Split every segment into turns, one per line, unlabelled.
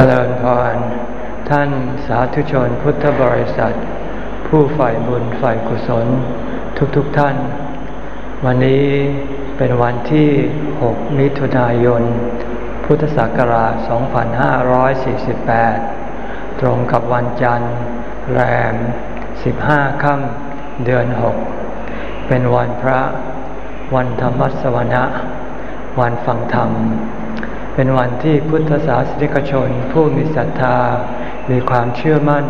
จริญพร ท่านสาธุชนพุทธบริษัท ผู้ฝ่ายบุญฝ่ายกุศลทุกๆทท่าน วันนี้เป็นวันที่ 6 มิถุนายน พุทธศักราช 2548 ตรงกับวันจันทร์ แรม 15 ค่ำเดือน 6 เป็นวันพระ วันธรรมสวนะ วันฟังธรรม เป็นวันที่พุทธศาสนิกชน ผู้มีศรัทธา มีความเชื่อมั่น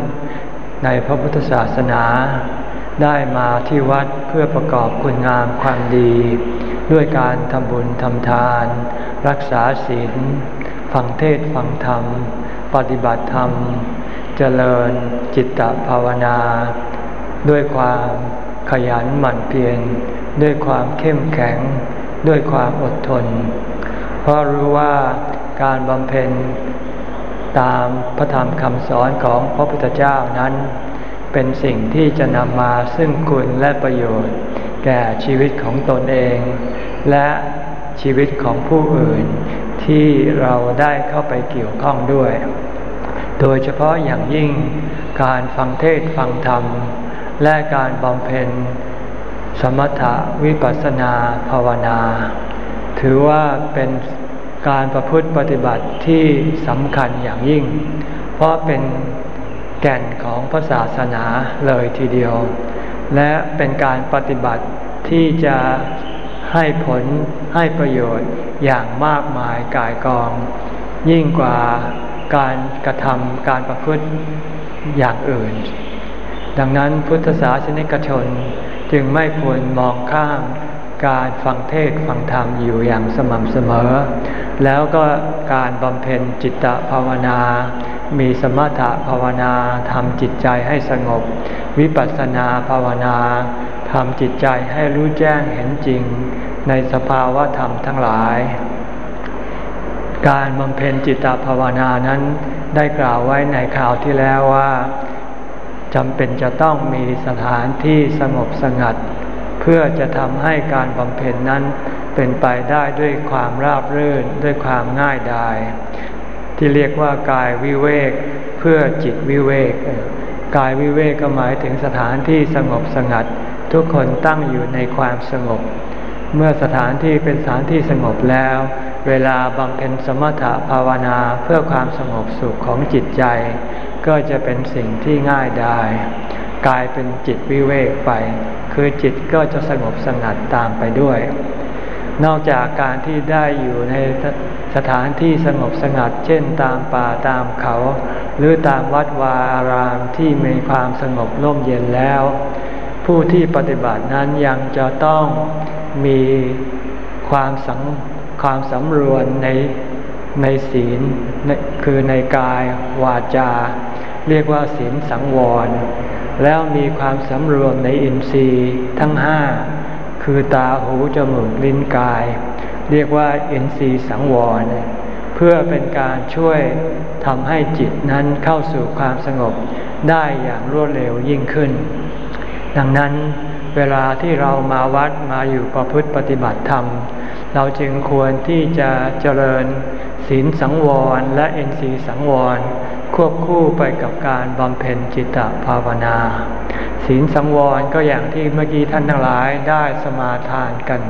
ในพระพุทธศาสนา ได้มาที่วัดเพื่อประกอบคุณงามความดี ด้วยการทำบุญทำทาน รักษาศีลฟังเทศฟังธรรม ปฏิบัติธรรม เจริญจิตตภาวนา ด้วยความขยันหมั่นเพียรด้วยความเข้มแข็ง ด้วยความอดทน ราะรู้ว่าการบำเพ็ญตามพระธรรมคำสอนของพระพุทธเจ้านั้น เป็นสิ่งที่จะนำมาซึ่งคุณและประโยชน์ แก่ชีวิตของตนเอง และชีวิตของผู้อื่นที่เราได้เข้าไปเกี่ยวข้องด้วย โดยเฉพาะอย่างยิ่งการฟังเทศฟังธรรม และการบำเพ็ญสมถะวิปัสสนาภาวนา ถือว่าเป็นการประพฤติปฏิบัติที่สำคัญอย่างยิ่ง เพราะเป็นแก่นของพระศาสนาเลยทีเดียว และเป็นการปฏิบัติที่จะให้ผลให้ประโยชน์อย่างมากมายกายกอง ยิ่งกว่าการกระทำการประพฤติอย่างอื่น ดังนั้นพุทธศาสนิกชนจึงไม่ควรมองข้าม การฟังเทศฟังธรรมอยู่อย่างสม่ำเสมอ แล้วก็การบำเพ็ญจิตตภาวนา มีสมถภาวนาทำจิตใจให้สงบ วิปัสสนาภาวนาทำจิตใจให้รู้แจ้งเห็นจริง ในสภาวะธรรมทั้งหลาย การบำเพ็ญจิตตภาวนานั้นได้กล่าวไว้ในข่าวที่แล้วว่าจำเป็นจะต้องมีสถานที่สงบสงัด พื่อจะทำให้การบำเพ็ญนั้นเป็นไปได้ด้วยความราบรื่นด้วยความง่ายดาย ที่เรียกว่ากายวิเวกเพื่อจิตวิเวก กายวิเวกก็หมายถึงสถานที่สงบสงัด ทุกคนตั้งอยู่ในความสงบ เมื่อสถานที่เป็นสถานที่สงบแล้ว เวลาบำเพ็ญสมถะภาวนาเพื่อความสงบสุขของจิตใจ ก็จะเป็นสิ่งที่ง่ายดาย กลายเป็นจิตวิเวกไป คือจิตก็จะสงบสงัดตามไปด้วย นอกจากการที่ได้อยู่ในสถานที่สงบสงัด เช่นตามป่าตามเขา หรือตามวัดวาอารามที่มีความสงบร่มเย็นแล้ว ผู้ที่ปฏิบัตินั้นยังจะต้องมีความสังความสำรวมในในศีลคือในกายวาจา เรียกว่าศีลสังวร แล้วมีความสำรวมในอินทรีย์ทั้งห้าคือตาหูจมูกลิ้นกาย เรียกว่าอินทรีย์สังวร เพื่อเป็นการช่วยทำให้จิตนั้นเข้าสู่ความสงบได้อย่างรวดเร็วยิ่งขึ้น ดังนั้นเวลาที่เรามาวัดมาอยู่ประพฤติปฏิบัติธรรม เราจึงควรที่จะเจริญศีลสังวรและเอ็นสีสังวร ควบคู่ไปกับการบำเพ็ญจิตตภาวนา ศีลสังวรก็อย่างที่เมื่อกี้ท่านทั้งหลายได้สมาทานกัน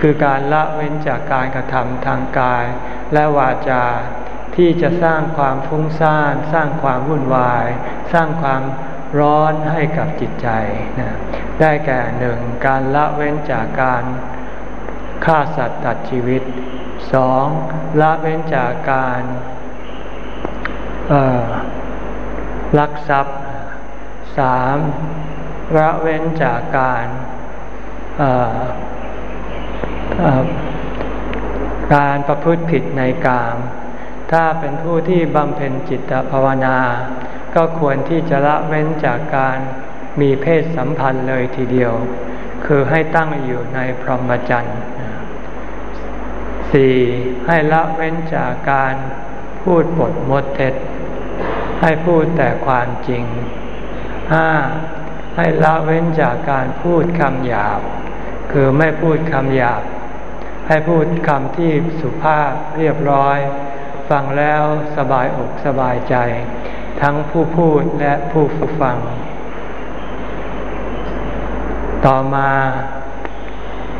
คือการละเว้นจากการกระทำทางกาย และวาจาที่จะสร้างความฟุ้งซ่าน สร้างความวุ่นวาย สร้างความร้อนให้กับจิตใจนะได้แก่หนึ่งการละเว้นจากการฆ่าสัตว์ตัดชีวิตสองละเว้นจากการ ลักทรัพย์สามละเว้นจากการการประพฤติผิดในกาม ถ้าเป็นผู้ที่บำเพ็ญจิตภาวนา ก็ควรที่จะละเว้นจากการมีเพศสัมพันธ์เลยทีเดียว คือให้ตั้งอยู่ในพรหมจรรย์สี่ให้ละเว้นจากการพูดบทมดเท็จ ให้พูดแต่ความจริงห้าให้ละเว้นจากการพูดคำหยาบ คือไม่พูดคำหยาบ ให้พูดคำที่สุภาพเรียบร้อย ฟังแล้วสบายอกสบายใจ ทั้งผู้พูดและผู้ฟัง ต่อมา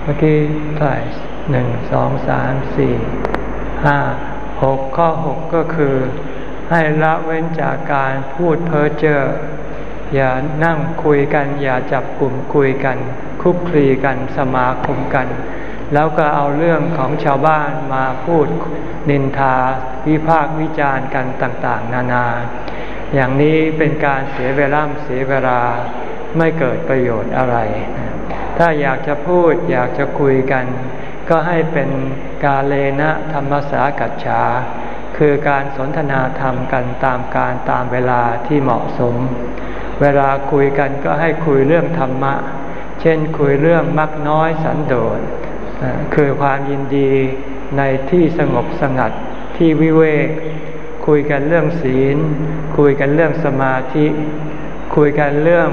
เมื่อกี้เท่าไหร่หนึ่งสองสามสี่ห้าหกข้อหกก็คือ ให้ละเว้นจากการพูดเพ้อเจ้ออย่านั่งคุยกัน อย่าจับกลุ่มคุยกัน คุกคลีกันสมาคมกัน แล้วก็เอาเรื่องของชาวบ้านมาพูดนินทา วิพากษ์วิจารณ์กันต่างๆ นานา อย่างนี้เป็นการเสียเวลาเสียเวลาไม่เกิดประโยชน์อะไร ถ้าอยากจะพูดอยากจะคุยกัน ก็ให้เป็นกาเลนะธรรมสากัจฉา คือการสนทนาธรรมกันตามการตามเวลาที่เหมาะสม เวลาคุยกันก็ให้คุยเรื่องธรรมะ เช่นคุยเรื่องมักน้อยสันโดษคือความยินดีในที่สงบสงัดที่วิเวก คุยกันเรื่องศีล คุยกันเรื่องสมาธิ คุยกันเรื่อง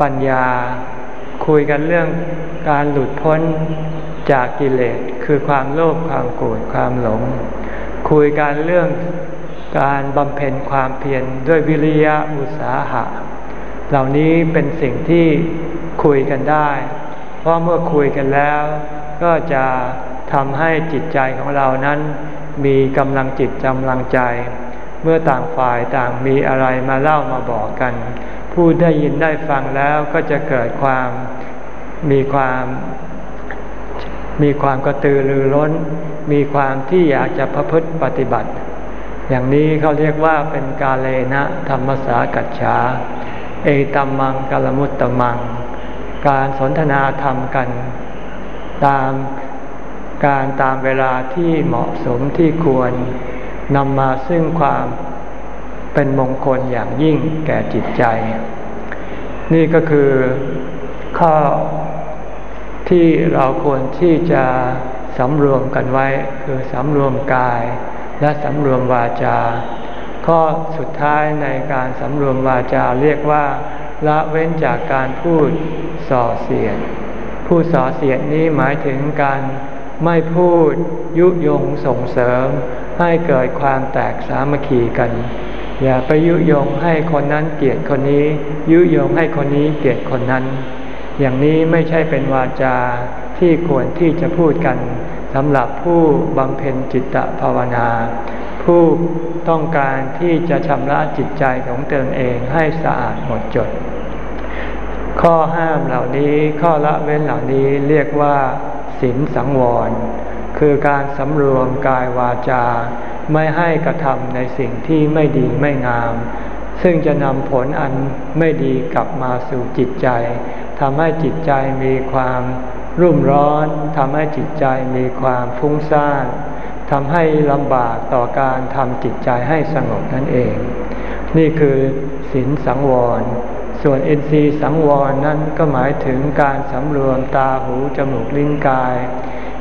ปัญญา คุยกันเรื่องการหลุดพ้นจากกิเลส คือความโลภความโกรธความหลง คุยกันเรื่องการบำเพ็ญความเพียรด้วยวิริยะอุตสาหะ เหล่านี้เป็นสิ่งที่คุยกันได้ เพราะเมื่อคุยกันแล้ว ก็จะทำให้จิตใจของเรานั้น มีกำลังจิตกำลังใจ เมื่อต่างฝ่ายต่างมีอะไรมาเล่ามาบอกกัน ผู้ได้ยินได้ฟังแล้วก็จะเกิดความมีความ มีความกระตือรือร้น มีความที่อยากจะประพฤติปฏิบัติ อย่างนี้เขาเรียกว่าเป็นกาเลนะธรรมสากัจฉา เอตัมมังกลมุตตมัง การสนทนาธรรมกัน ตามการตามเวลาที่เหมาะสมที่ควรนำมาซึ่งความเป็นมงคลอย่างยิ่งแก่จิตใจ นี่ก็คือข้อที่เราควรที่จะ สำรวมกันไว้คือสำรวมกาย และสำรวมวาจา ข้อสุดท้ายในการสำรวมวาจาเรียกว่า ละเว้นจากการพูดส่อเสียดพูดส่อเสียดนี้หมายถึงการไม่พูดยุยงส่งเสริม ให้เกิดความแตกสามัคคีกัน อย่าไปยุยงให้คนนั้นเกลียดคนนี้ ยุยงให้คนนี้เกลียดคนนั้น อย่างนี้ไม่ใช่เป็นวาจา ที่ควรที่จะพูดกันสำหรับผู้บำเพ็ญจิตตภาวนา ผู้ต้องการที่จะชำระจิตใจของตนเองให้สะอาดหมดจด ข้อห้ามเหล่านี้ข้อละเว้นเหล่านี้เรียกว่าศีลสังวร คือการสำรวมกายวาจา ไม่ให้กระทำในสิ่งที่ไม่ดีไม่งาม ซึ่งจะนำผลอันไม่ดีกลับมาสู่จิตใจทำให้จิตใจมีความ รุ่มร้อนทำให้จิตใจมีความฟุ้งซ่านทำให้ลำบากต่อการทำจิตใจให้สงบนั่นเอง นี่คือศีลสังวร ส่วนเอินทรีสังวรนั้นก็หมายถึงการสำรวมตาหูจมูกลิ้นกาย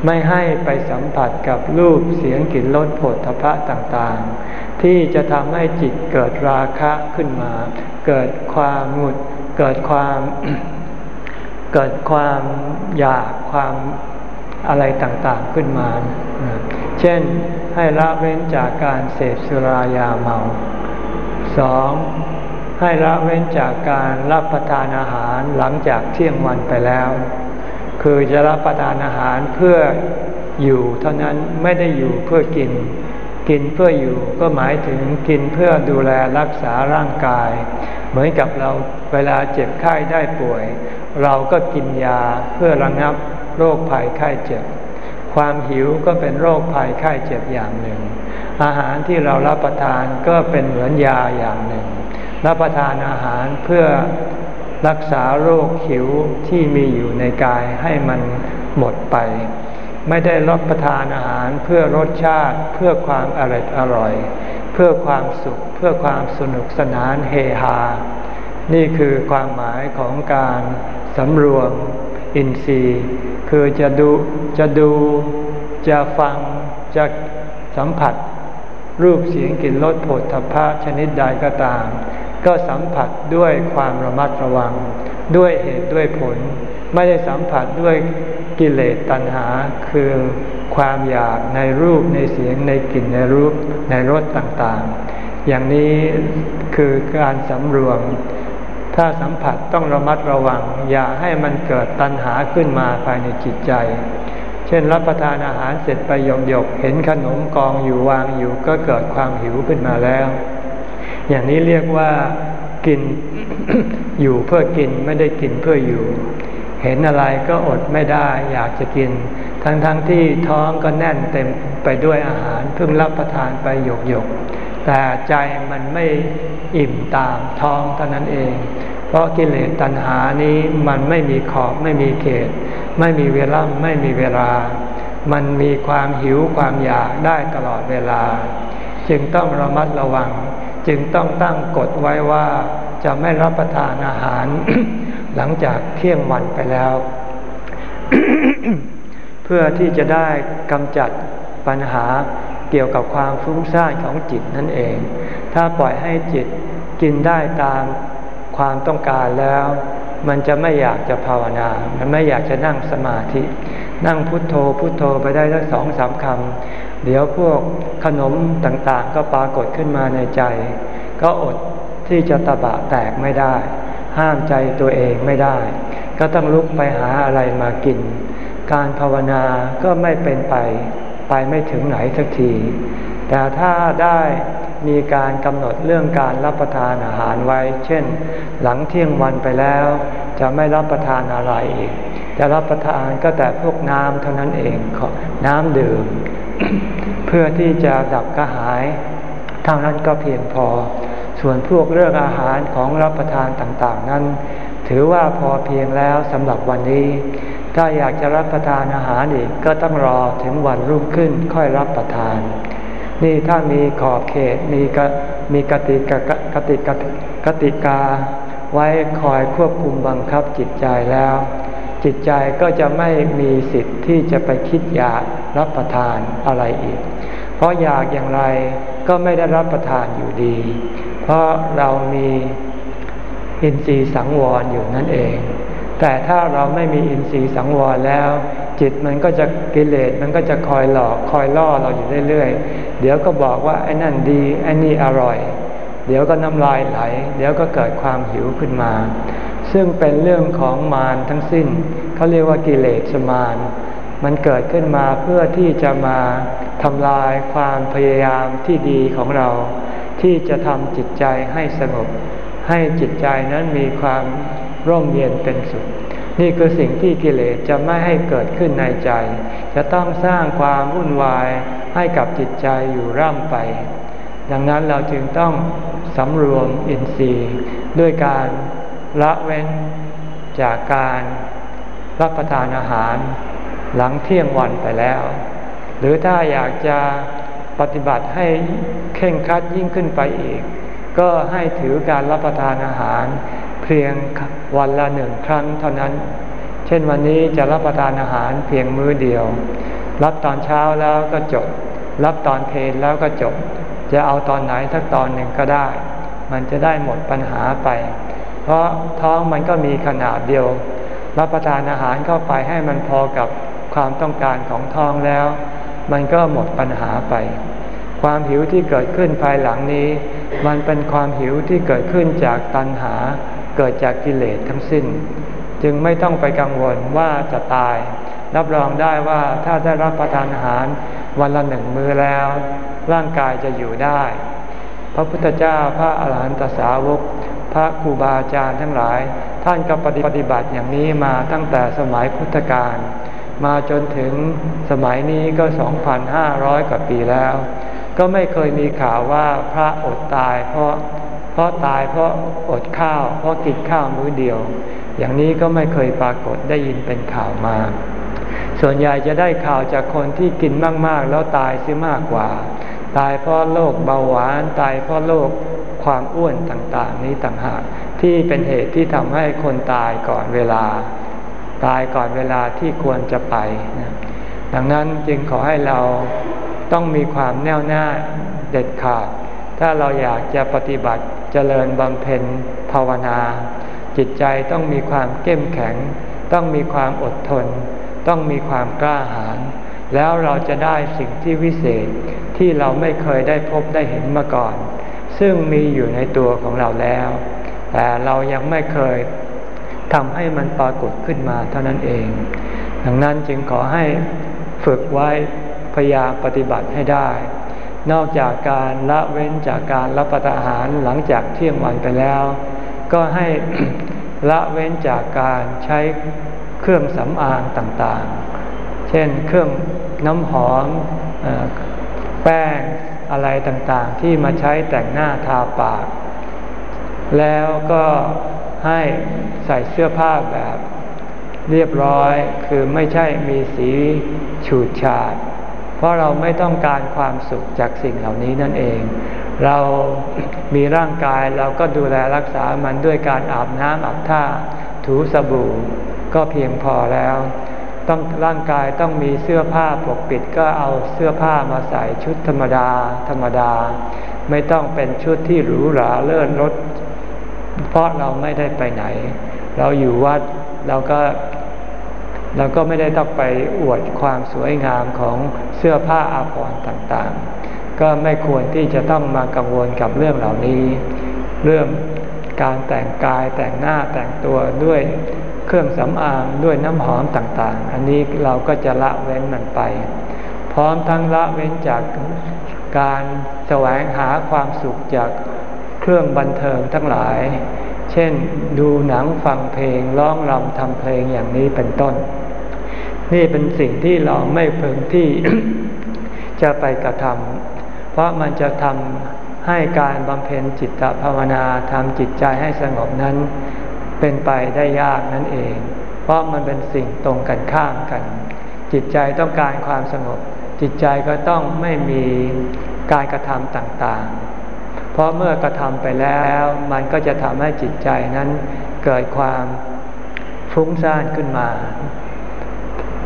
ไม่ให้ไปสัมผัสกับรูปเสียงกลิ่นรสผลทพะต่างๆ ที่จะทำให้จิตเกิดราคะขึ้นมา เกิดความหงุดเกิดความ เกิดความอยากความอะไรต่างๆขึ้นมา เช่นให้ละเว้นจากการเสพสุรายาเมาสองให้ละเว้นจากการรับประทานอาหารหลังจากเที่ยงวันไปแล้ว คือจะรับประทานอาหารเพื่ออยู่เท่านั้นไม่ได้อยู่เพื่อกิน กินเพื่ออยู่ก็หมายถึงกินเพื่อดูแลรักษาร่างกาย เหมือนกับเราเวลาเจ็บไข้ได้ป่วย เราก็กินยาเพื่อระงับโรคภัยไข้เจ็บ ความหิวก็เป็นโรคภัยไข้เจ็บอย่างหนึ่ง อาหารที่เรารับประทานก็เป็นเหมือนยาอย่างหนึ่ง รับประทานอาหารเพื่อรักษาโรคหิวที่มีอยู่ในกายให้มันหมดไป ไม่ได้รับประทานอาหารเพื่อรสชาติเพื่อความอร่อยอร่อย เพื่อความสุข เพื่อความสนุกสนานเฮฮา นี่คือความหมายของการ สำรวมอินทรีย์ คือจะดูจะดูจะฟังจะสัมผัส รูปเสียงกลิ่นรสผลทพะชนิดใดก็ตาม ก็สัมผัสด้วยความระมัดระวัง ด้วยเหตุด้วยผล ไม่ได้สัมผัสด้วยกิเลสตัณหา คือความอยากในรูปในเสียงในกลิ่นในรูปในรสต่างๆ อย่างนี้คือการสำรวม ถ้าสัมผัสต้องระมัดระวัง อย่าให้มันเกิดตัณหาขึ้นมาภายในจิตใจ เช่นรับประทานอาหารเสร็จไปหยกหยกเห็นขนมกองอยู่วางอยู่ก็เกิดความหิวขึ้นมาแล้ว อย่างนี้เรียกว่ากินอยู่เพื่อกินไม่ได้กินเพื่ออยู่ เห็นอะไรก็อดไม่ได้อยากจะกิน ทั้งๆทที่ท้องก็แน่นเต็มไปด้วยอาหารเพิ่งรับประทานไปหยกหยก แต่ใจมันไม่อิ่มตามท้องเท่านั้นเอง เพราะกิเลสตัณหานี้มันไม่มีขอบไม่มีเขต ไม่มีเวลาไม่มีเวลา มันมีความหิวความอยากได้ตลอดเวลา จึงต้องระมัดระวัง จึงต้องตั้งกฎไว้ว่าจะไม่รับประทานอาหาร หลังจากเที่ยงวันไปแล้ว เพื่อที่จะได้กำจัดปัญหา เกี่ยวกับความฟุ้งซ่านของจิตนั่นเอง ถ้าปล่อยให้จิตกินได้ตามความต้องการแล้ว มันจะไม่อยากจะภาวนา มันไม่อยากจะนั่งสมาธิ นั่งพุทโธพุทโธไปได้สักสองสามคำ เดี๋ยวพวกขนมต่างๆ ก็ปรากฏขึ้นมาในใจ ก็อดที่จะตะบะแตกไม่ได้ ห้ามใจตัวเองไม่ได้ ก็ต้องลุกไปหาอะไรมากิน การภาวนาก็ไม่เป็นไป ไปไม่ถึงไหนสักที แต่ถ้าได้มีการกำหนดเรื่องการรับประทานอาหารไว้ เช่น หลังเที่ยงวันไปแล้ว จะไม่รับประทานอะไรอีก จะรับประทานก็แต่พวกน้ำเท่านั้นเองน้ำดื่ม เพื่อที่จะดับกระหายเท่านั้นก็เพียงพอ ส่วนพวกเรื่องอาหารของรับประทานต่างๆ นั้น ถือว่าพอเพียงแล้วสำหรับวันนี้ ถ้าอยากจะรับประทานอาหารอีกก็ต้องรอถึงวันรุ่งขึ้นค่อยรับประทาน นี่ถ้ามีขอบเขตมีกมีกติกากติกากติกา ไว้คอยควบคุมบังคับจิตใจแล้ว จิตใจก็จะไม่มีสิทธิ์ที่จะไปคิดอยากรับประทานอะไรอีก เพราะอยากอย่างไรก็ไม่ได้รับประทานอยู่ดี เพราะเรามีอินทรีย์สังวรอยู่นั่นเอง แต่ถ้าเราไม่มีอินทรีย์สังวรแล้ว จิตมันก็จะกิเลสมันก็จะคอยหลอกคอยล่อเราอยู่เรื่อยๆ เดี๋ยวก็บอกว่าไอ้นั่นดีไอ้นี่อร่อย เดี๋ยวก็น้ำลายไหล เดี๋ยวก็เกิดความหิวขึ้นมา ซึ่งเป็นเรื่องของมารทั้งสิ้นเขาเรียกว่ากิเลสมารมันเกิดขึ้นมาเพื่อที่จะมาทำลายความพยายามที่ดีของเรา ที่จะทำจิตใจให้สงบ ให้จิตใจนั้นมีความ ร่มเย็นเป็นสุข นี่คือสิ่งที่กิเลสจะไม่ให้เกิดขึ้นในใจ จะต้องสร้างความวุ่นวายให้กับจิตใจอยู่ร่ำไป ดังนั้นเราจึงต้องสำรวมอินทรีย์ ด้วยการละเว้นจากการรับประทานอาหารหลังเที่ยงวันไปแล้ว หรือถ้าอยากจะปฏิบัติให้เข่งคัดยิ่งขึ้นไปอีก ก็ให้ถือการรับประทานอาหาร พียงวันละหนึ่งครั้งเท่านั้น เช่นวันนี้จะรับประทานอาหารเพียงมื้อเดียว รับตอนเช้าแล้วก็จบ รับตอนเพลนแล้วก็จบ จะเอาตอนไหนสักตอนหนึ่งก็ได้ มันจะได้หมดปัญหาไป เพราะท้องมันก็มีขนาดเดียว รับประทานอาหารเข้าไปให้มันพอกับความต้องการของท้องแล้ว มันก็หมดปัญหาไป ความหิวที่เกิดขึ้นภายหลังนี้ มันเป็นความหิวที่เกิดขึ้นจากตัณหา เกิดจากกิเลสทั้งสิ้น จึงไม่ต้องไปกังวลว่าจะตาย รับรองได้ว่าถ้าได้รับประทานอาหารวันละหนึ่งมื้อแล้ว ร่างกายจะอยู่ได้ พระพุทธเจ้าพระอาหารหันตสาวก พระครูบาอาจารย์ทั้งหลาย ท่านก็ปฏิบัติอย่างนี้มาตั้งแต่สมัยพุทธกาลมาจนถึงสมัยนี้ก็ 2,500 กว่าปีแล้ว ก็ไม่เคยมีข่าวว่าพระอดตายเพราะ เพราะตายเพราะอดข้าว เพราะกินข้าวมื้อเดียว อย่างนี้ก็ไม่เคยปรากฏได้ยินเป็นข่าวมา ส่วนใหญ่จะได้ข่าวจากคนที่กินมาก ๆ แล้วตายซิมากกว่า ตายเพราะโรคเบาหวาน ตายเพราะโรคความอ้วนต่างๆ นี้ต่างหากที่เป็นเหตุที่ทำให้คนตายก่อนเวลา ตายก่อนเวลาที่ควรจะไป ดังนั้นจึงขอให้เราต้องมีความแน่วแน่เด็ดขาด ถ้าเราอยากจะปฏิบัติ เจริญบำเพ็ญภาวนา จิตใจต้องมีความเข้มแข็ง ต้องมีความอดทน ต้องมีความกล้าหาญแล้วเราจะได้สิ่งที่วิเศษที่เราไม่เคยได้พบได้เห็นมาก่อน ซึ่งมีอยู่ในตัวของเราแล้ว แต่เรายังไม่เคยทำให้มันปรากฏขึ้นมาเท่านั้นเอง ดังนั้นจึงขอให้ฝึกไว้พยายามปฏิบัติให้ได้ นอกจากการละเว้นจากการรับประทานอาหารหลังจากเที่ยงวันไปแล้ว ก็ให้ละเว้นจากการใช้เครื่องสำอางต่างๆ เช่นเครื่องน้ำหอมแป้งอะไรต่างๆ ที่มาใช้แต่งหน้าทาปาก แล้วก็ให้ใส่เสื้อผ้าแบบเรียบร้อยคือไม่ใช่มีสีฉูดฉาด เพราะเราไม่ต้องการความสุขจากสิ่งเหล่านี้นั่นเอง เรามีร่างกายเราก็ดูแลรักษามันด้วยการอาบน้ำอาบท่า ถูสบู่ก็เพียงพอแล้ว ต้องร่างกายต้องมีเสื้อผ้าปกปิดก็เอาเสื้อผ้ามาใส่ชุดธรรมดา ธรรมดา ไม่ต้องเป็นชุดที่หรูหราเลื่อนรถเพราะเราไม่ได้ไปไหน เราอยู่วัดเราก็ เราก็ไม่ได้ต้องไปอวดความสวยงามของเสื้อผ้าอาภรณ์ต่างๆ ก็ไม่ควรที่จะต้องมากังวลกับเรื่องเหล่านี้ เรื่องการแต่งกายแต่งหน้าแต่งตัวด้วยเครื่องสำอางด้วยน้ำหอมต่างๆ อันนี้เราก็จะละเว้นมันไป พร้อมทั้งละเว้นจากการแสวงหาความสุขจากเครื่องบันเทิงทั้งหลาย เช่น ดูหนังฟังเพลงร้องรำทำเพลงอย่างนี้เป็นต้น นี่เป็นสิ่งที่เราไม่เพึงที่จะไปกระทำเพราะมันจะทำให้การบำเพ็ญจิตภาวนาทำจิตใจให้สงบนั้น เป็นไปได้ยากนั่นเอง เพราะมันเป็นสิ่งตรงกันข้ามกัน จิตใจต้องการความสงบ จิตใจก็ต้องไม่มีการกระทำต่างๆ เพราะเมื่อกระทำไปแล้วมันก็จะทำให้จิตใจนั้นเกิดความฟุ้งซ่านขึ้นมา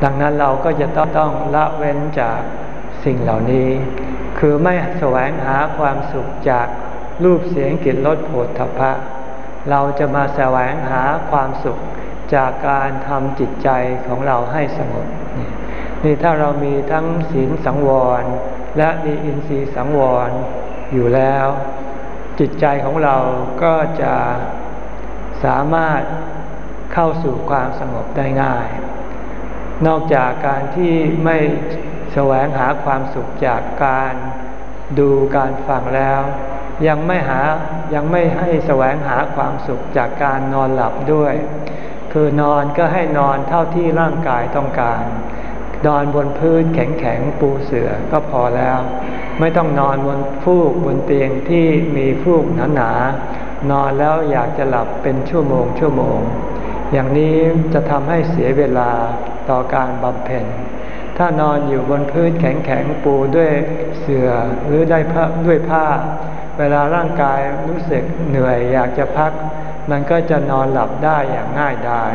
ดังนั้นเราก็จะต้องต้องละเว้นจากสิ่งเหล่านี้ คือไม่แสวงหาความสุขจากรูปเสียงกลิ่นรสโผฏฐัพพะ เราจะมาแสวงหาความสุขจากการทำจิตใจของเราให้สงบนี่ถ้าเรามีทั้งศีลสังวร และมีอินทรีย์สังวร อยู่แล้ว จิตใจของเราก็จะสามารถเข้าสู่ความสงบได้ง่าย นอกจากการที่ไม่แสวงหาความสุขจากการดูการฟังแล้ว ยังไม่หายังไม่ให้แสวงหาความสุขจากการนอนหลับด้วย คือนอนก็ให้นอนเท่าที่ร่างกายต้องการ นอนบนพื้นแข็งๆปูเสือก็พอแล้ว ไม่ต้องนอนบนฟูกบนเตียงที่มีฟูกหนาๆนอนแล้วอยากจะหลับเป็นชั่วโมงชั่วโมง อย่างนี้จะทำให้เสียเวลาต่อการบำเพ็ญ ถ้านอนอยู่บนพื้นแข็งๆปูด้วยเสือ่อหรือได้ผ้าด้วยผ้า เวลาร่างกายรู้สึกเหนื่อยอยากจะพัก มันก็จะนอนหลับได้อย่างง่ายดาย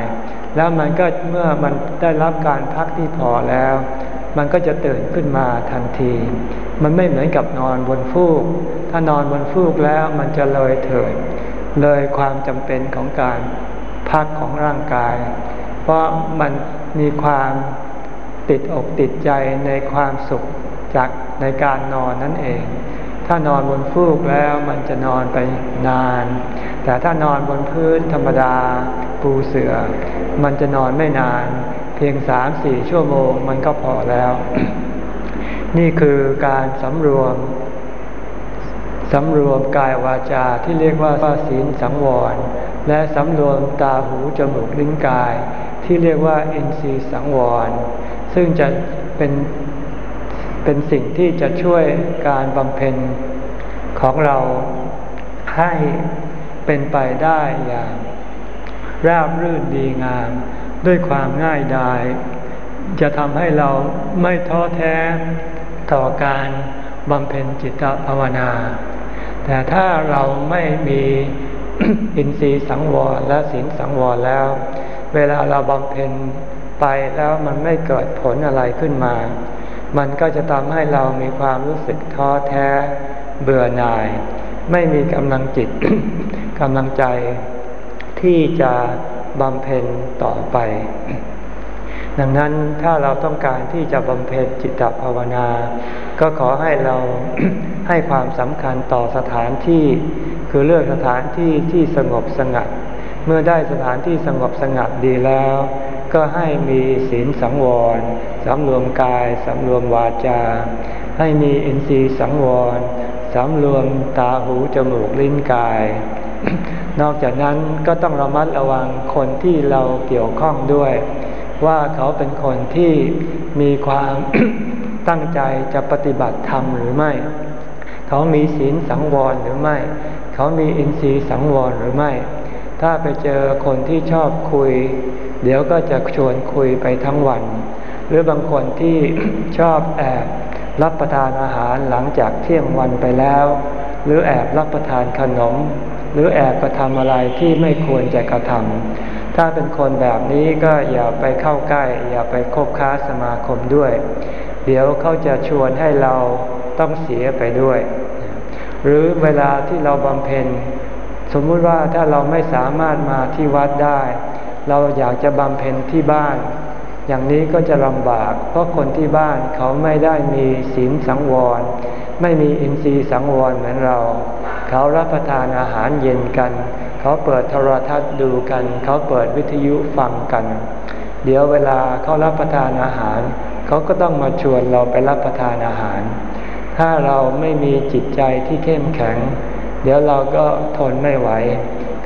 แล้วมันก็เมื่อมันได้รับการพักที่พอแล้ว มันก็จะตื่นขึ้นมาทันที มันไม่เหมือนกับนอนบนฟูก ถ้านอนบนฟูกแล้วมันจะเลยเถิด เลยความจำเป็นของการพักของร่างกาย เพราะมันมีความติดอกติดใจในความสุขจากในการนอนนั่นเอง ถ้านอนบนฟูกแล้วมันจะนอนไปนาน แต่ถ้านอนบนพื้นธรรมดาปูเสือมันจะนอนไม่นาน พียงสามสี่ชั่วโมงมันก็พอแล้ว นี่คือการสำรวมสำรวมกายวาจาที่เรียกว่าศีลสังวร และสำรวมตาหูจมูกลิ้นกาย ที่เรียกว่าอินทรีสังวร ซึ่งจะเป็นเป็นสิ่งที่จะช่วยการบำเพ็ญของเราให้เป็นไปได้อย่างราบรื่นดีงาม ด้วยความง่ายดาย จะทำให้เราไม่ท้อแท้ต่อการบำเพ็ญจิตภาวนา แต่ถ้าเราไม่มีอินทรีย์สังวรและศีลสังวรแล้ว เวลาเราบำเพ็ญไปแล้วมันไม่เกิดผลอะไรขึ้นมา มันก็จะทำให้เรามีความรู้สึกท้อแท้เบื่อหน่าย ไม่มีกำลังจิตกำลังใจที่จะ บำเพ็ญต่อไป ดังนั้นถ้าเราต้องการที่จะบำเพ็ญจิตภาวนา ก็ขอให้เราให้ความสำคัญต่อสถานที่ คือเลือกสถานที่ที่สงบสงัด เมื่อได้สถานที่สงบสงัดดีแล้ว ก็ให้มีศีลสังวรสำรวมกายสำรวมวาจา ให้มีอินทรีย์สังวรสำรวมตาหูจมูกลิ้นกาย นอกจากนั้นก็ต้องระมัดระวังคนที่เราเกี่ยวข้องด้วย ว่าเขาเป็นคนที่มีความตั้งใจจะปฏิบัติธรรมหรือไม่ เขามีศีลสังวรหรือไม่ เขามีอินทรีย์สังวรหรือไม่ ถ้าไปเจอคนที่ชอบคุย เดี๋ยวก็จะชวนคุยไปทั้งวัน หรือบางคนที่ชอบแอบรับประทานอาหารหลังจากเที่ยงวันไปแล้ว หรือแอบรับประทานขนม หรือแอบกระทำอะไรที่ไม่ควรจะกระทำถ้าเป็นคนแบบนี้ก็อย่าไปเข้าใกล้ อย่าไปคบค้าสมาคมด้วย เดี๋ยวเขาจะชวนให้เราต้องเสียไปด้วย หรือเวลาที่เราบำเพ็ญ สมมุติว่าถ้าเราไม่สามารถมาที่วัดได้ เราอยากจะบำเพ็ญที่บ้านอย่างนี้ก็จะลำบาก เพราะคนที่บ้านเขาไม่ได้มีศีลสังวร ไม่มีอินทรีย์สังวรเหมือนเรา เขารับประทานอาหารเย็นกัน เขาเปิดโทรทัศน์ดูกัน เขาเปิดวิทยุฟังกัน เดี๋ยวเวลาเขารับประทานอาหาร เขาก็ต้องมาชวนเราไปรับประทานอาหาร ถ้าเราไม่มีจิตใจที่เข้มแข็ง เดี๋ยวเราก็ทนไม่ไหว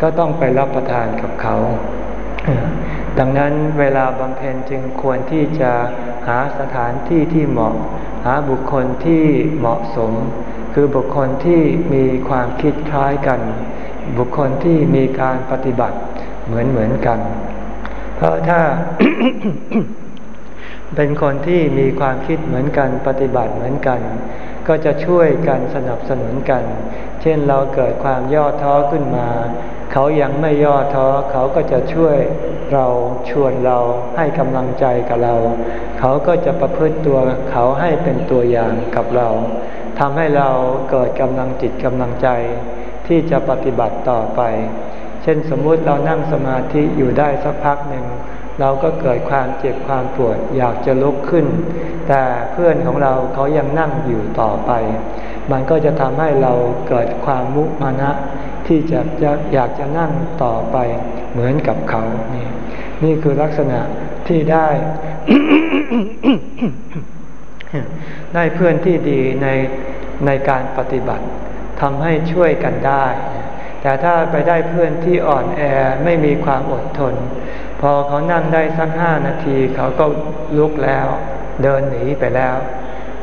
ก็ต้องไปรับประทานกับเขาดังนั้นเวลาบำเพ็ญจึงควรที่จะหาสถานที่ที่เหมาะ หาบุคคลที่เหมาะสม คือบุคคลที่มีความคิดคล้ายกัน บุคคลที่มีการปฏิบัติเหมือนเหมือนกัน เพราะถ้าเป็นคนที่มีความคิดเหมือนกันปฏิบัติเหมือนกัน ก็จะช่วยกันสนับสนุนกัน เช่นเราเกิดความย่อท้อขึ้นมา เขายังไม่ย่อท้อเขาก็จะช่วยเราชวนเราให้กำลังใจกับเรา เขาก็จะประพฤติตัวเขาให้เป็นตัวอย่างกับเรา ทำให้เราเกิดกำลังจิตกำลังใจที่จะปฏิบัติต่อไป เช่นสมมุติเรานั่งสมาธิอยู่ได้สักพักหนึ่ง เราก็เกิดความเจ็บความปวดอยากจะลุกขึ้น แต่เพื่อนของเราเขายังนั่งอยู่ต่อไป มันก็จะทำให้เราเกิดความมุมานะ ที่จะจะอยากจะนั่งต่อไปเหมือนกับเขานี่นี่คือลักษณะที่ได้ ได้เพื่อนที่ดีในในการปฏิบัติทำให้ช่วยกันได้ แต่ถ้าไปได้เพื่อนที่อ่อนแอไม่มีความอดทน พอเขานั่งได้สักห้านาทีเขาก็ลุกแล้ว เดินหนีไปแล้ว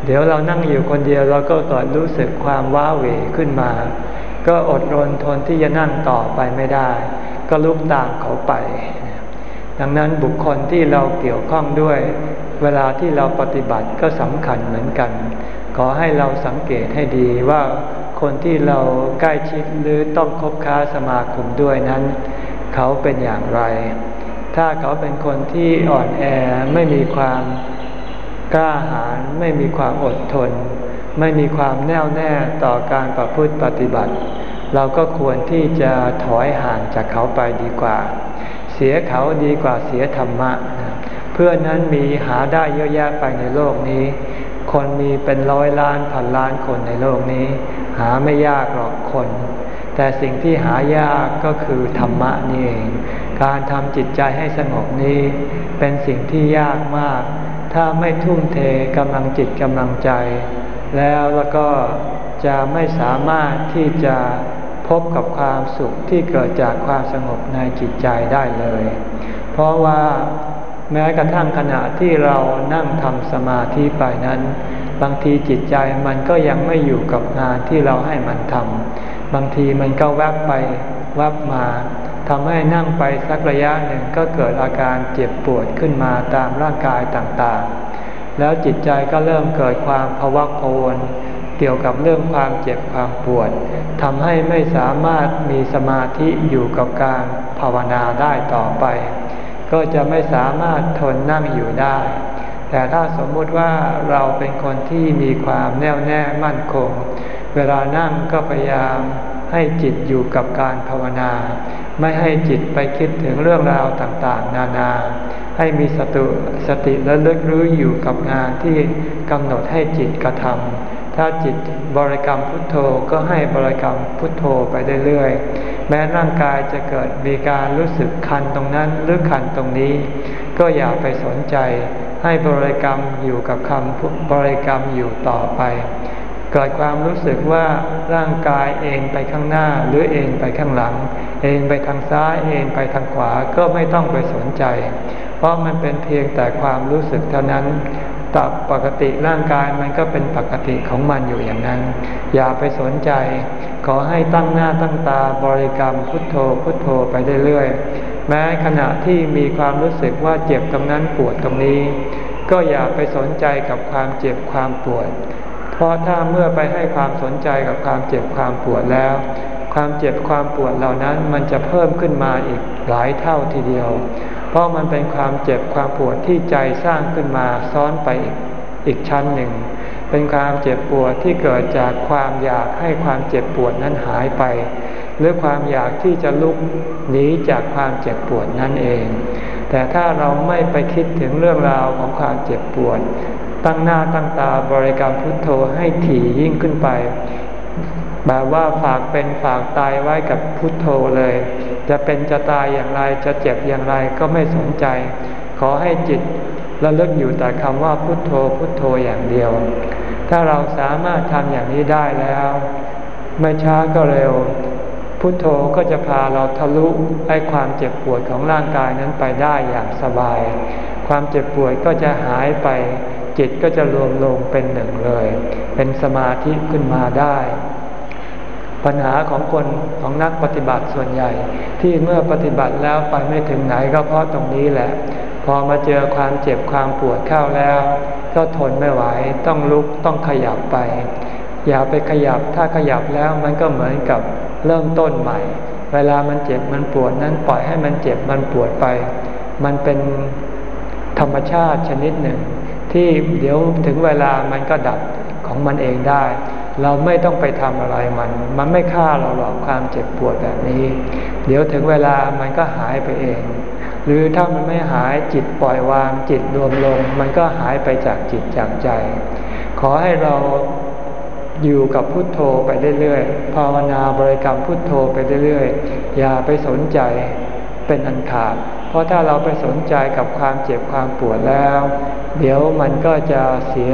เดี๋ยวเรานั่งอยู่คนเดียวเราก็เกิดรู้สึกความว้าเหวขึ้นมา ก็อดรนทนที่จะนั่งต่อไปไม่ได้ ก็ลุกตามเขาไป ดังนั้นบุคคลที่เราเกี่ยวข้องด้วย เวลาที่เราปฏิบัติก็สำคัญเหมือนกัน ขอให้เราสังเกตให้ดีว่าคนที่เราใกล้ชิดหรือต้องคบค้าสมาคมด้วยนั้น เขาเป็นอย่างไร ถ้าเขาเป็นคนที่อ่อนแอไม่มีความกล้าหาญไม่มีความอดทน ไม่มีความแน่วแน่ต่อการประพฤติปฏิบัติ เราก็ควรที่จะถอยห่างจากเขาไปดีกว่า เสียเขาดีกว่าเสียธรรมะ เพื่อนนั้นมีหาได้เยอะแยะไปในโลกนี้ คนมีเป็นร้อยล้านพันล้านคนในโลกนี้ หาไม่ยากหรอกคน แต่สิ่งที่หายากก็คือธรรมะนี่เอง การทำจิตใจให้สงบนี้ เป็นสิ่งที่ยากมาก ถ้าไม่ทุ่มเทกำลังจิตกำลังใจ แล้วแล้วก็จะไม่สามารถที่จะพบกับความสุขที่เกิดจากความสงบในจิตใจได้เลย เพราะว่า แม้กระทั่งขณะที่เรานั่งทำสมาธิไปนั้น บางทีจิตใจมันก็ยังไม่อยู่กับงานที่เราให้มันทำบางทีมันก็แวบไปแวบมาทำให้นั่งไปสักระยะหนึ่งก็เกิดอาการเจ็บปวดขึ้นมาตามร่างกายต่างๆ แล้วจิตใจก็เริ่มเกิดความภวักพวนเกี่ยวกับเรื่องความเจ็บความปวดทำให้ไม่สามารถมีสมาธิอยู่กับการภาวนาได้ต่อไป ก็จะไม่สามารถทนนั่งอยู่ได้ แต่ถ้าสมมุติว่าเราเป็นคนที่มีความแน่วแน่มั่นคง เวลานั่งก็พยายามให้จิตอยู่กับการภาวนา ไม่ให้จิตไปคิดถึงเรื่องราวต่างๆ นานา ให้มีสติสติและเลิกรู้อยู่กับงานที่กำหนดให้จิตกระทำถ้าจิตบริกรรมพุทโธก็ให้บริกรรมพุทโธไปเรื่อยๆ แม้ร่างกายจะเกิดมีการรู้สึกคันตรงนั้นหรือคันตรงนี้ ก็อย่าไปสนใจ ให้บริกรรมอยู่กับคำบริกรรมอยู่ต่อไป เกิดความรู้สึกว่าร่างกายเองไปข้างหน้าหรือเองไปข้างหลัง เองไปทางซ้ายเองไปทางขวาก็ไม่ต้องไปสนใจ เพราะมันเป็นเพียงแต่ความรู้สึกเท่านั้น ตับปกติร่างกายมันก็เป็นปกติของมันอยู่อย่างนั้น อย่าไปสนใจ ขอให้ตั้งหน้าตั้งตาบริกรรมพุทโธพุทโธไปเรื่อยๆแม้ขณะที่มีความรู้สึกว่าเจ็บตรงนั้นปวดตรงนี้ ก็อย่าไปสนใจกับความเจ็บความปวดพราะถ้าเมื่อไปให้ความสนใจกับความเจ็บความปวดแล้ว ความเจ็บความปวดเหล่านั้นมันจะเพิ่มขึ้นมาอีกหลายเท่าทีเดียว เพราะมันเป็นความเจ็บความปวดที่ใจสร้างขึ้นมาซ้อนไปอีกอีกชั้นหนึ่ง เป็นความเจ็บปวดที่เกิดจากความอยากให้ความเจ็บปวดนั้นหายไป หรือความอยากที่จะลุกหนีจากความเจ็บปวดนั่นเอง แต่ถ้าเราไม่ไปคิดถึงเรื่องราวของความเจ็บปวด ตั้งหน้าตั้งตาบริกรรมพุทโธให้ถี่ยิ่งขึ้นไปแบบว่าฝากเป็นฝากตายไว้กับพุทโธเลย จะเป็นจะตายอย่างไรจะเจ็บอย่างไรก็ไม่สนใจ ขอให้จิตระลึกอยู่แต่คำว่าพุทโธพุทโธอย่างเดียว ถ้าเราสามารถทำอย่างนี้ได้แล้ว ไม่ช้าก็เร็ว พุทโธก็จะพาเราทะลุไอ้ความเจ็บปวดของร่างกายนั้นไปได้อย่างสบาย ความเจ็บปวดก็จะหายไป จิตก็จะรวมลงเป็นหนึ่งเลย เป็นสมาธิขึ้นมาได้ ปัญหาของคนของนักปฏิบัติส่วนใหญ่ ที่เมื่อปฏิบัติแล้วไปไม่ถึงไหนก็เพราะตรงนี้แหละ พอมาเจอความเจ็บความปวดเข้าแล้ว ก็ทนไม่ไหวต้องลุกต้องขยับไป อย่าไปขยับถ้าขยับแล้วมันก็เหมือนกับเริ่มต้นใหม่ เวลามันเจ็บมันปวดนั้นปล่อยให้มันเจ็บมันปวดไป มันเป็นธรรมชาติชนิดหนึ่ง ที่เดี๋ยวถึงเวลามันก็ดับของมันเองได้ เราไม่ต้องไปทำอะไรมัน มันไม่ฆ่าเราหรอกความเจ็บปวดแบบนี้ เดี๋ยวถึงเวลามันก็หายไปเอง หรือถ้ามันไม่หายจิตปล่อยวางจิตรวมลง มันก็หายไปจากจิตจากใจ ขอให้เราอยู่กับพุทโธไปเรื่อยๆภาวนาบริกรรมพุทโธไปเรื่อยๆ อย่าไปสนใจเป็นอันขาด เพราะถ้าเราไปสนใจกับความเจ็บความปวดแล้ว เดี๋ยวมันก็จะเสีย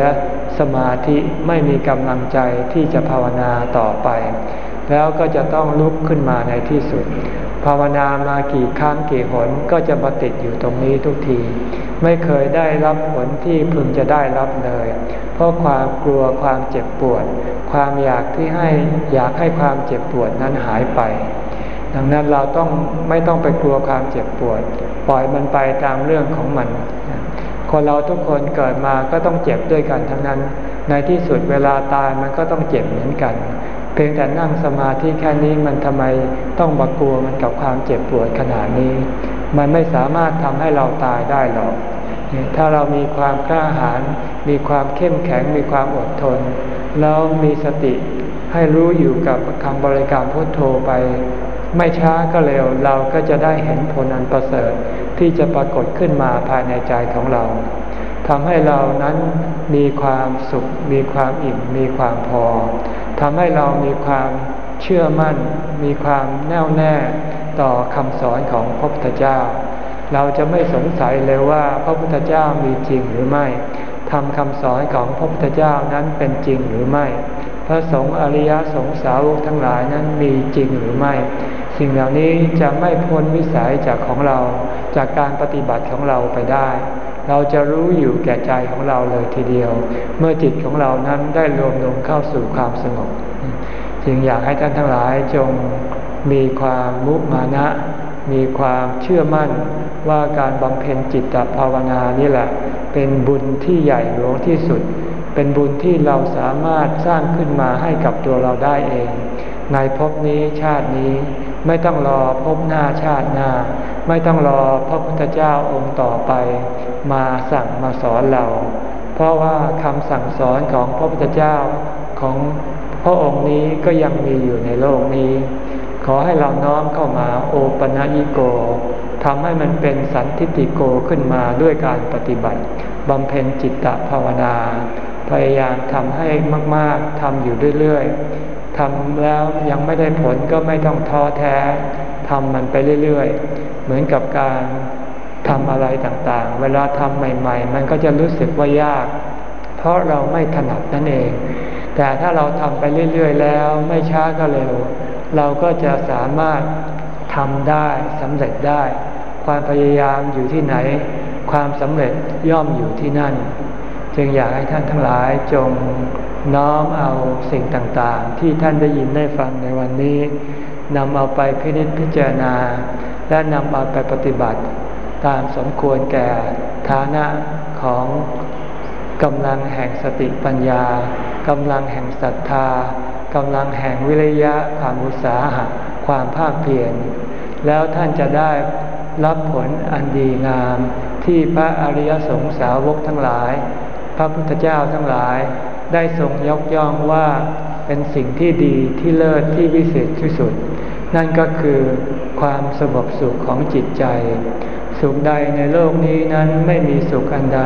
สมาธิไม่มีกำลังใจที่จะภาวนาต่อไป แล้วก็จะต้องลุกขึ้นมาในที่สุด ภาวนามากี่ครั้งกี่หนก็จะมาติดอยู่ตรงนี้ทุกที ไม่เคยได้รับผลที่พึงจะได้รับเลย เพราะความกลัวความเจ็บปวด ความอยากที่ให้อยากให้ความเจ็บปวดนั้นหายไป ดังนั้นเราต้องไม่ต้องไปกลัวความเจ็บปวด ปล่อยมันไปตามเรื่องของมัน คนเราทุกคนเกิดมาก็ต้องเจ็บด้วยกันทั้งนั้น ในที่สุดเวลาตายมันก็ต้องเจ็บเหมือนกัน เพียงแต่นั่งสมาธิแค่นี้มันทำไมต้องมากลัวมันกับความเจ็บปวดขนาดนี้ มันไม่สามารถทำให้เราตายได้หรอก ถ้าเรามีความกล้าหาญมีความเข้มแข็งมีความอดทน แล้วมีสติให้รู้อยู่กับคำบริกรรมพุทโธไป ไม่ช้าก็เร็วเราก็จะได้เห็นผลอันประเสริฐ ที่จะปรากฏขึ้นมาภายในใจของเราทำให้เรานั้นมีความสุข มีความอิ่ม มีความพอทำให้เรามีความเชื่อมั่น มีความแน่วแน่ต่อคำสอนของพระพุทธเจ้า เราจะไม่สงสัยเลยว่าพระพุทธเจ้ามีจริงหรือไม่ทำคำสอนของพระพุทธเจ้านั้นเป็นจริงหรือไม่ พระสงฆ์อริยสงสาวกทั้งหลายนั้นมีจริงหรือไม่ สิ่งเหล่านี้จะไม่พ้นวิสัยจากของเรา จากการปฏิบัติของเราไปได้ เราจะรู้อยู่แก่ใจของเราเลยทีเดียว เมื่อจิตของเรานั้นได้รวมลงเข้าสู่ความสงบจึงอยากให้ท่านทั้งหลายจงมีความมุมานะ มีความเชื่อมั่นว่าการบำเพ็ญจิตตภาวนานี่แหละ เป็นบุญที่ใหญ่หลวงที่สุด เป็นบุญที่เราสามารถสร้างขึ้นมาให้กับตัวเราได้เอง ในภพนี้ชาตินี้ไม่ต้องรอภพหน้าชาติหน้า ไม่ต้องรอพระพุทธเจ้าองค์ต่อไป มาสั่งมาสอนเรา เพราะว่าคำสั่งสอนของพระพุทธเจ้าของพระองค์นี้ก็ยังมีอยู่ในโลกนี้ ขอให้เราน้อมเข้ามาโอปัญิโกทำให้มันเป็นสันทิติโกขึ้นมาด้วยการปฏิบัติบำเพ็ญจิตตภาวนา พยายามทำให้มาก ๆทำอยู่เรื่อยๆทำแล้วยังไม่ได้ผลก็ไม่ต้องท้อแท้ทำมันไปเรื่อยๆ เหมือนกับการทำอะไรต่างๆ เวลาทำใหม่ ๆ มันก็จะรู้สึกว่ายาก เพราะเราไม่ถนัดนั่นเอง แต่ถ้าเราทำไปเรื่อยๆ แล้วไม่ช้าก็เร็ว เราก็จะสามารถทำได้สำเร็จได้ ความพยายามอยู่ที่ไหน ความสำเร็จย่อมอยู่ที่นั่น จึงอยากให้ท่านทั้งหลายจงน้อมเอาสิ่งต่างๆ ที่ท่านได้ยินได้ฟังในวันนี้นำเอาไปพิจิตพิจารณา และนำเอาไปปฏิบัติ ตามสมควรแก่ฐานะของกำลังแห่งสติปัญญากำลังแห่งศรัทธากำลังแห่งวิริยะความอุตสาหะความภาคเพียรแล้วท่านจะได้รับผลอันดีงามที่พระอริยสงสาวกทั้งหลาย พระพุทธเจ้าทั้งหลายได้ทรงยกย่องว่าเป็นสิ่งที่ดีที่เลิศที่วิเศษที่สุด นั่นก็คือความสงบสุขของจิตใจ สุขใดในโลกนี้นั้นไม่มีสุขอันใด